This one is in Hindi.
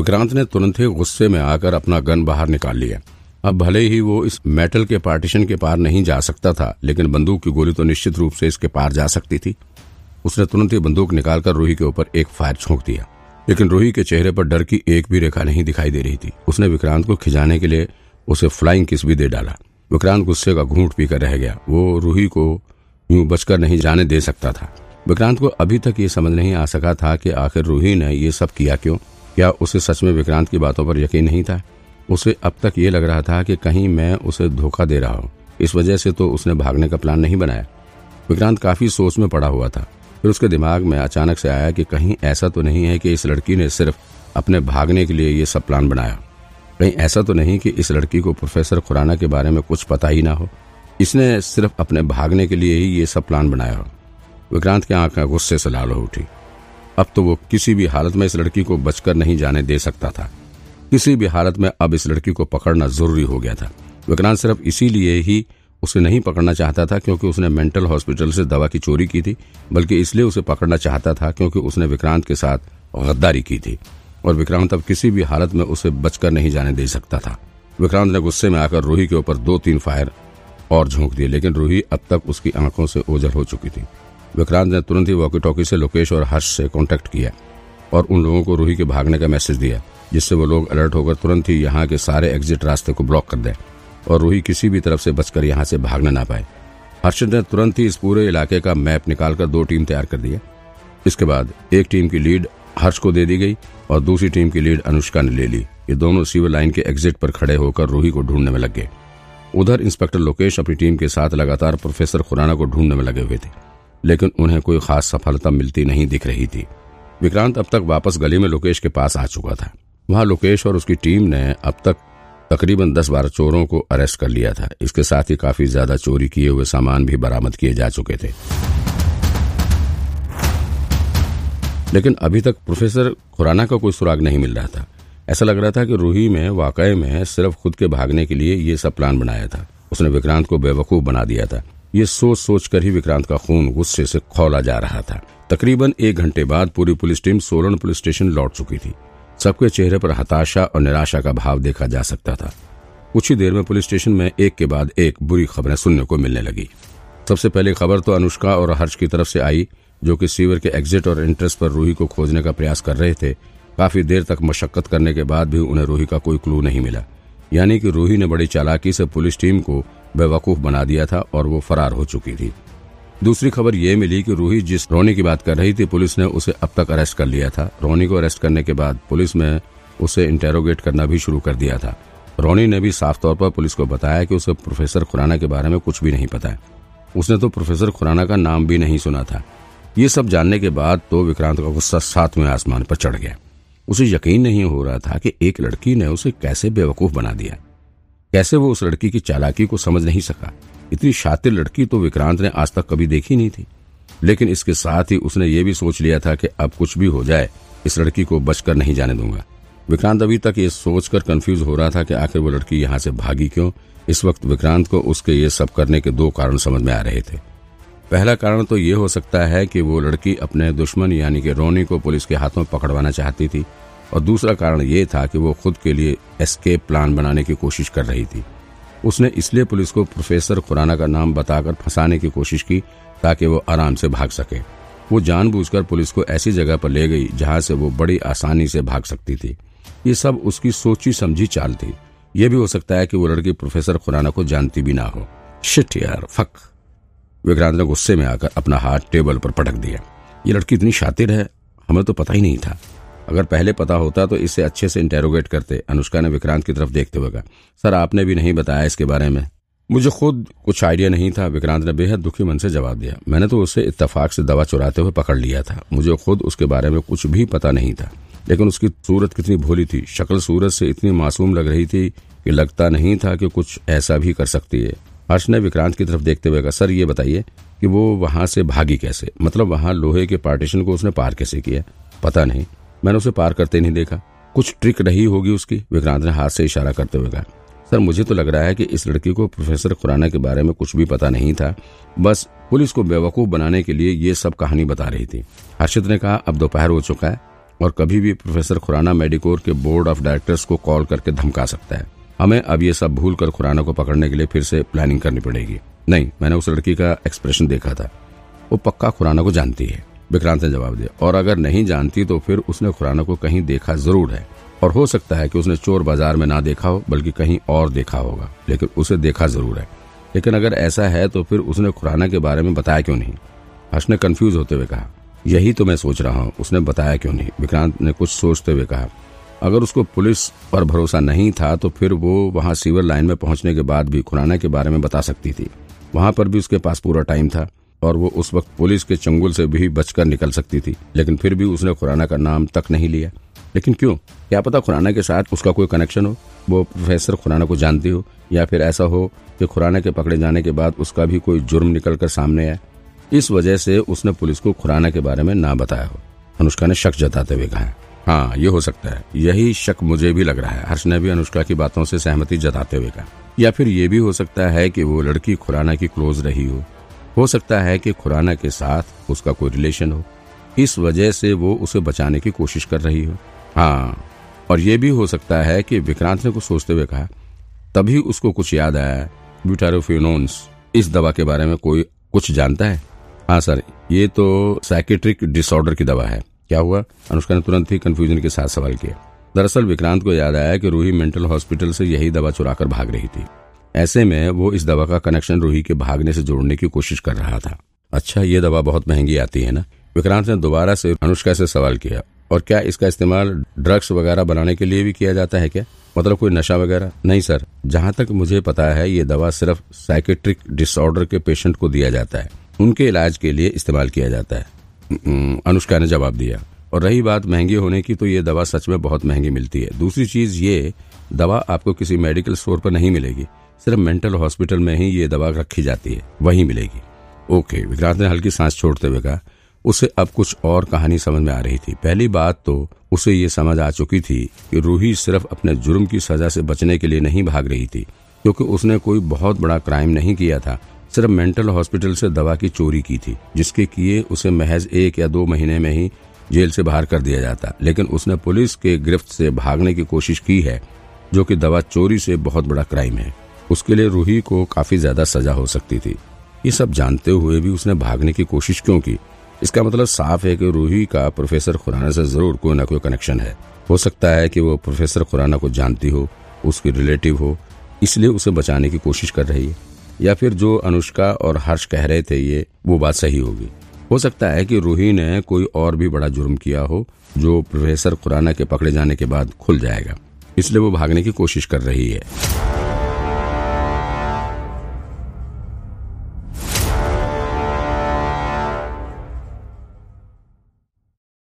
विक्रांत ने तुरंत ही गुस्से में आकर अपना गन बाहर निकाल लिया। अब भले ही वो इस मेटल के पार्टीशन के पार नहीं जा सकता था, लेकिन बंदूक की गोली तो निश्चित रूप से इसके पार जा सकती थी। उसने तुरंत ही बंदूक निकालकर रूही के ऊपर एक फायर छोंक दिया। लेकिन रूही के चेहरे पर डर की एक भी रेखा नहीं दिखाई दे रही थी। उसने विक्रांत को खिंचाने के लिए उसे फ्लाइंग किस भी दे डाला। विक्रांत गुस्से का घूंट पीकर रह गया। वो रूही को यूँ बचकर नहीं जाने दे सकता था। विक्रांत को अभी तक ये समझ नहीं आ सका था कि आखिर रूही ने ये सब किया क्यों। क्या उसे सच में विक्रांत की बातों पर यकीन नहीं था? उसे अब तक ये लग रहा था कि कहीं मैं उसे धोखा दे रहा हूँ। इस वजह से तो उसने भागने का प्लान नहीं बनाया। विक्रांत काफ़ी सोच में पड़ा हुआ था। फिर उसके दिमाग में अचानक से आया कि कहीं ऐसा तो नहीं है कि इस लड़की ने सिर्फ़ अपने भागने के लिए ये सब प्लान बनाया। कहीं ऐसा तो नहीं कि इस लड़की को प्रोफेसर खुराना के बारे में कुछ पता ही ना हो। इसने सिर्फ़ अपने भागने के लिए ही ये सब प्लान बनाया हो। विक्रांत की आँखें गुस्से से लाल हो उठी। अब तो वो किसी भी हालत में इस लड़की को बचकर नहीं जाने दे सकता था। किसी भी हालत में अब इस लड़की को पकड़ना ज़रूरी हो गया था। विक्रांत सिर्फ़ इसीलिए ही उसे नहीं पकड़ना चाहता था क्योंकि उसने मेंटल हॉस्पिटल से दवा की चोरी की थी, बल्कि इसलिए उसे पकड़ना चाहता था क्योंकि उसने विक्रांत के साथ गद्दारी की थी। और विक्रांत अब किसी भी हालत में उसे बचकर नहीं जाने दे सकता था। विक्रांत ने गुस्से में आकर रूही के ऊपर दो तीन फायर और झोंक दिए, लेकिन रूही अब तक उसकी आँखों से ओझल हो चुकी थी। विक्रांत ने तुरंत ही वॉकी टॉकी से लोकेश और हर्ष से कॉन्टेक्ट किया और उन लोगों को रूही के भागने का मैसेज दिया, जिससे वो लोग अलर्ट होकर तुरंत ही यहाँ के सारे एग्जिट रास्ते को ब्लॉक कर दें और रूही किसी भी तरफ़ से बचकर यहाँ से भागना ना पाए। हर्षद ने तुरंत ही इस पूरे इलाके का मैप निकालकर दो टीम तैयार कर दिया इसके बाद एक टीम की लीड हर्ष को दे दी गई और दूसरी टीम की लीड अनुष्का ने ले ली। ये दोनों सिविल लाइन के एग्जिट पर खड़े होकर रूही को ढूँढने में लग गए। उधर इंस्पेक्टर लोकेश अपनी टीम के साथ लगातार प्रोफेसर खुराना को ढूँढने में लगे हुए थे। लेकिन उन्हें कोई खास सफलता मिलती नहीं दिख रही थी। विक्रांत अब तक वापस गली में लोकेश के पास आ चुका था। वहाँ लोकेश और उसकी टीम ने अब तक तकरीबन दस बारह चोरों को अरेस्ट कर लिया था। इसके साथ ही काफ़ी ज़्यादा चोरी किए हुए सामान भी बरामद किए जा चुके थे। लेकिन अभी तक प्रोफेसर खुराना का कोई सुराग नहीं मिल रहा था। ऐसा लग रहा था कि रूही में, वाकई में सिर्फ़ खुद के भागने के लिए ये सब प्लान बनाया था। उसने विक्रांत को बेवकूफ़ बना दिया था। ये सोच सोच कर ही विक्रांत का खून गुस्से से खोला जा रहा था। तकरीबन एक घंटे बाद पूरी police team Solan police station लौट चुकी थी। सबके चेहरे पर हताशा और निराशा का भाव देखा जा सकता था। कुछ ही देर में पुलिस स्टेशन में एक के बाद एक बुरी खबरें सुनने को मिलने लगी। सबसे पहली खबर तो अनुष्का और हर्ष की तरफ़ से आई, जो कि सीवर के एग्जिट और इंट्रेस्ट पर रूही को खोजने का प्रयास कर रहे थे। काफ़ी देर तक मशक्कत करने के बाद भी उन्हें रूही का कोई क्लू नहीं मिला। यानी कि रूही ने बड़ी चालाकी से पुलिस टीम को बेवकूफ़ बना दिया था और वो फरार हो चुकी थी। दूसरी खबर ये मिली कि रूही जिस रोनी की बात कर रही थी, पुलिस ने उसे अब तक अरेस्ट कर लिया था। रोनी को अरेस्ट करने के बाद पुलिस में उसे इंटेरोगेट करना भी शुरू कर दिया था। रोनी ने भी साफ़ तौर पर पुलिस को बताया कि उसे प्रोफेसर खुराना के बारे में कुछ भी नहीं पता है। उसने तो प्रोफेसर खुराना का नाम भी नहीं सुना था। ये सब जानने के बाद तो विक्रांत का गुस्सा सातवें आसमान पर चढ़ गया। उसे यकीन नहीं हो रहा था कि एक लड़की ने उसे कैसे बेवकूफ़ बना दिया। कैसे वो उस लड़की की चालाकी को समझ नहीं सका? इतनी शातिर लड़की तो विक्रांत ने आज तक कभी देखी नहीं थी। लेकिन इसके साथ ही उसने ये भी सोच लिया था कि अब कुछ भी हो जाए, इस लड़की को बचकर नहीं जाने दूँगा। विक्रांत अभी तक ये सोचकर कंफ्यूज हो रहा था कि आखिर वो लड़की यहाँ से भागी क्यों? इस वक्त विक्रांत को उसके ये सब करने के दो कारण समझ में आ रहे थे। पहला कारण तो ये हो सकता है कि वो लड़की अपने दुश्मन यानी कि रोनी को पुलिस के हाथों पकड़वाना चाहती थी। और दूसरा कारण ये था कि वो खुद के लिए एस्केप प्लान बनाने की कोशिश कर रही थी। उसने इसलिए पुलिस को प्रोफेसर खुराना का नाम बताकर फंसाने की कोशिश की ताकि वो आराम से भाग सके। वो जानबूझकर पुलिस को ऐसी जगह पर ले गई जहाँ से वो बड़ी आसानी से भाग सकती थी। ये सब उसकी सोची समझी चाल थी। ये भी हो सकता है कि वो लड़की प्रोफेसर खुराना को जानती भी ना हो। शिट यार फक विक्रांत ने गुस्से में आकर अपना हाथ टेबल पर पटक दिया। ये लड़की इतनी शातिर है, हमें तो पता ही नहीं था। अगर पहले पता होता तो इसे अच्छे से इंटेरोगेट करते। अनुष्का ने विक्रांत की तरफ़ देखते हुए कहा, सर, आपने भी नहीं बताया इसके बारे में? मुझे खुद कुछ आइडिया नहीं था, विक्रांत ने बेहद दुखी मन से जवाब दिया। मैंने तो उसे इत्तेफाक से दवा चुराते हुए पकड़ लिया था। मुझे खुद उसके बारे में कुछ भी पता नहीं था। लेकिन उसकी सूरत कितनी भोली थी। शक्ल सूरत से इतनी मासूम लग रही थी कि लगता नहीं था कि कुछ ऐसा भी कर सकती है। हर्ष ने विक्रांत की तरफ़ देखते हुए कहा, सर, ये बताइए कि वो वहाँ से भागी कैसे? मतलब वहाँ लोहे के पार्टीशन को उसने पार कैसे किया? पता नहीं। मैंने उसे पार करते नहीं देखा। कुछ ट्रिक रही होगी उसकी। विक्रांत ने हाथ से इशारा करते हुए कहा, सर, मुझे तो लग रहा है कि इस लड़की को प्रोफेसर खुराना के बारे में कुछ भी पता नहीं था। बस पुलिस को बेवकूफ़ बनाने के लिए ये सब कहानी बता रही थी। हर्षित ने कहा, अब दोपहर हो चुका है और कभी भी प्रोफेसर खुराना मेडिकोर के बोर्ड ऑफ़ डायरेक्टर्स को कॉल करके धमका सकता है। हमें अब ये सब भूल कर खुराना को पकड़ने के लिए फिर से प्लानिंग करनी पड़ेगी। नहीं, मैंने उस लड़की का एक्सप्रेशन देखा था। वो पक्का खुराना को जानती है। विक्रांत ने जवाब दिया। और अगर नहीं जानती तो फिर उसने खुराना को कहीं देखा ज़रूर है। और हो सकता है कि उसने चोर बाज़ार में ना देखा हो, बल्कि कहीं और देखा होगा, लेकिन उसे देखा ज़रूर है। लेकिन अगर ऐसा है तो फिर उसने खुराना के बारे में बताया क्यों नहीं? हर्ष ने कंफ्यूज होते हुए कहा, यही तो मैं सोच रहा हूँ, उसने बताया क्यों नहीं? विक्रांत ने कुछ सोचते हुए कहा, अगर उसको पुलिस पर भरोसा नहीं था तो फिर वो वहाँ सीवर लाइन में पहुँचने के बाद भी खुराना के बारे में बता सकती थी। वहाँ पर भी उसके पास पूरा टाइम था। और वो उस वक्त पुलिस के चंगुल से भी बचकर निकल सकती थी, लेकिन फिर भी उसने खुराना का नाम तक नहीं लिया। लेकिन क्यों? क्या पता खुराना के साथ उसका कोई कनेक्शन हो? वो प्रोफेसर खुराना को जानती हो? या फिर ऐसा हो कि खुराना के पकड़े जाने के बाद उसका भी कोई जुर्म निकल कर सामने आए? इस वजह से उसने पुलिस को खुराना के बारे में ना बताया हो। अनुष्का ने शक जताते हुए कहा हाँ ये हो सकता है। यही शक मुझे भी लग रहा है। हर्ष ने भी अनुष्का की बातों से सहमति जताते हुए कहा, या फिर ये भी हो सकता है कि वो लड़की खुराना की क्लोज रही हो हो सकता है कि खुराना के साथ उसका कोई रिलेशन हो। इस वजह से वो उसे बचाने की कोशिश कर रही हो। हाँ और ये भी हो सकता है कि विक्रांत ने कुछ सोचते हुए कहा, तभी उसको कुछ याद आया, ब्यूटारोफिनोन्स। इस दवा के बारे में कोई कुछ जानता है? हाँ सर, ये तो साइकेट्रिक डिसऑर्डर की दवा है। क्या हुआ? अनुष्का ने तुरंत ही कंफ्यूजन के साथ सवाल किया। दरअसल विक्रांत को याद आया कि रूही मेंटल हॉस्पिटल से यही दवा चुराकर भाग रही थी। ऐसे में वो इस दवा का कनेक्शन रूही के भागने से जोड़ने की कोशिश कर रहा था। अच्छा ये दवा बहुत महँगी आती है ना? विक्रांत ने दोबारा से अनुष्का से सवाल किया, और क्या इसका इस्तेमाल ड्रग्स वगैरह बनाने के लिए भी किया जाता है क्या? मतलब कोई नशा वगैरह? नहीं, सर। जहाँ तक मुझे पता है, ये दवा सिर्फ़ साइकेट्रिक डिसऑर्डर के पेशेंट को दिया जाता है। उनके इलाज के लिए इस्तेमाल किया जाता है। अनुष्का ने जवाब दिया, और रही बात महँगी होने की तो ये दवा सच में बहुत महँगी मिलती है। दूसरी चीज़ ये, दवा आपको किसी मेडिकल स्टोर पर नहीं मिलेगी। सिर्फ़ मेंटल हॉस्पिटल में ही ये दवा रखी जाती है, वही मिलेगी। ओके, विक्रांत ने हल्की सांस छोड़ते हुए कहा, उसे अब कुछ और कहानी समझ में आ रही थी। पहली बात तो उसे ये समझ आ चुकी थी कि रूही सिर्फ़ अपने जुर्म की सजा से बचने के लिए नहीं भाग रही थी, क्योंकि उसने कोई बहुत बड़ा क्राइम नहीं किया था, सिर्फ़ मेंटल हॉस्पिटल से दवा की चोरी की थी, जिसके किए उसे महज एक या दो महीने में ही जेल से बाहर कर दिया जाता। लेकिन उसने पुलिस के गिरफ्त से भागने की कोशिश की है, जो कि दवा चोरी से बहुत बड़ा क्राइम है। उसके लिए रूही को काफ़ी ज़्यादा सजा हो सकती थी। ये सब जानते हुए भी उसने भागने की कोशिश क्यों की? इसका मतलब साफ़ है कि रूही का प्रोफेसर खुराना से ज़रूर कोई ना कोई कनेक्शन है। हो सकता है कि वो प्रोफेसर खुराना को जानती हो, उसकी रिलेटिव हो, इसलिए उसे बचाने की कोशिश कर रही है। या फिर जो अनुष्का और हर्ष कह रहे थे ये, वो बात सही होगी। हो सकता है कि रूही ने कोई और भी बड़ा जुर्म किया हो, जो प्रोफेसर खुराना के पकड़े जाने के बाद खुल जाएगा। इसलिए वो भागने की कोशिश कर रही है।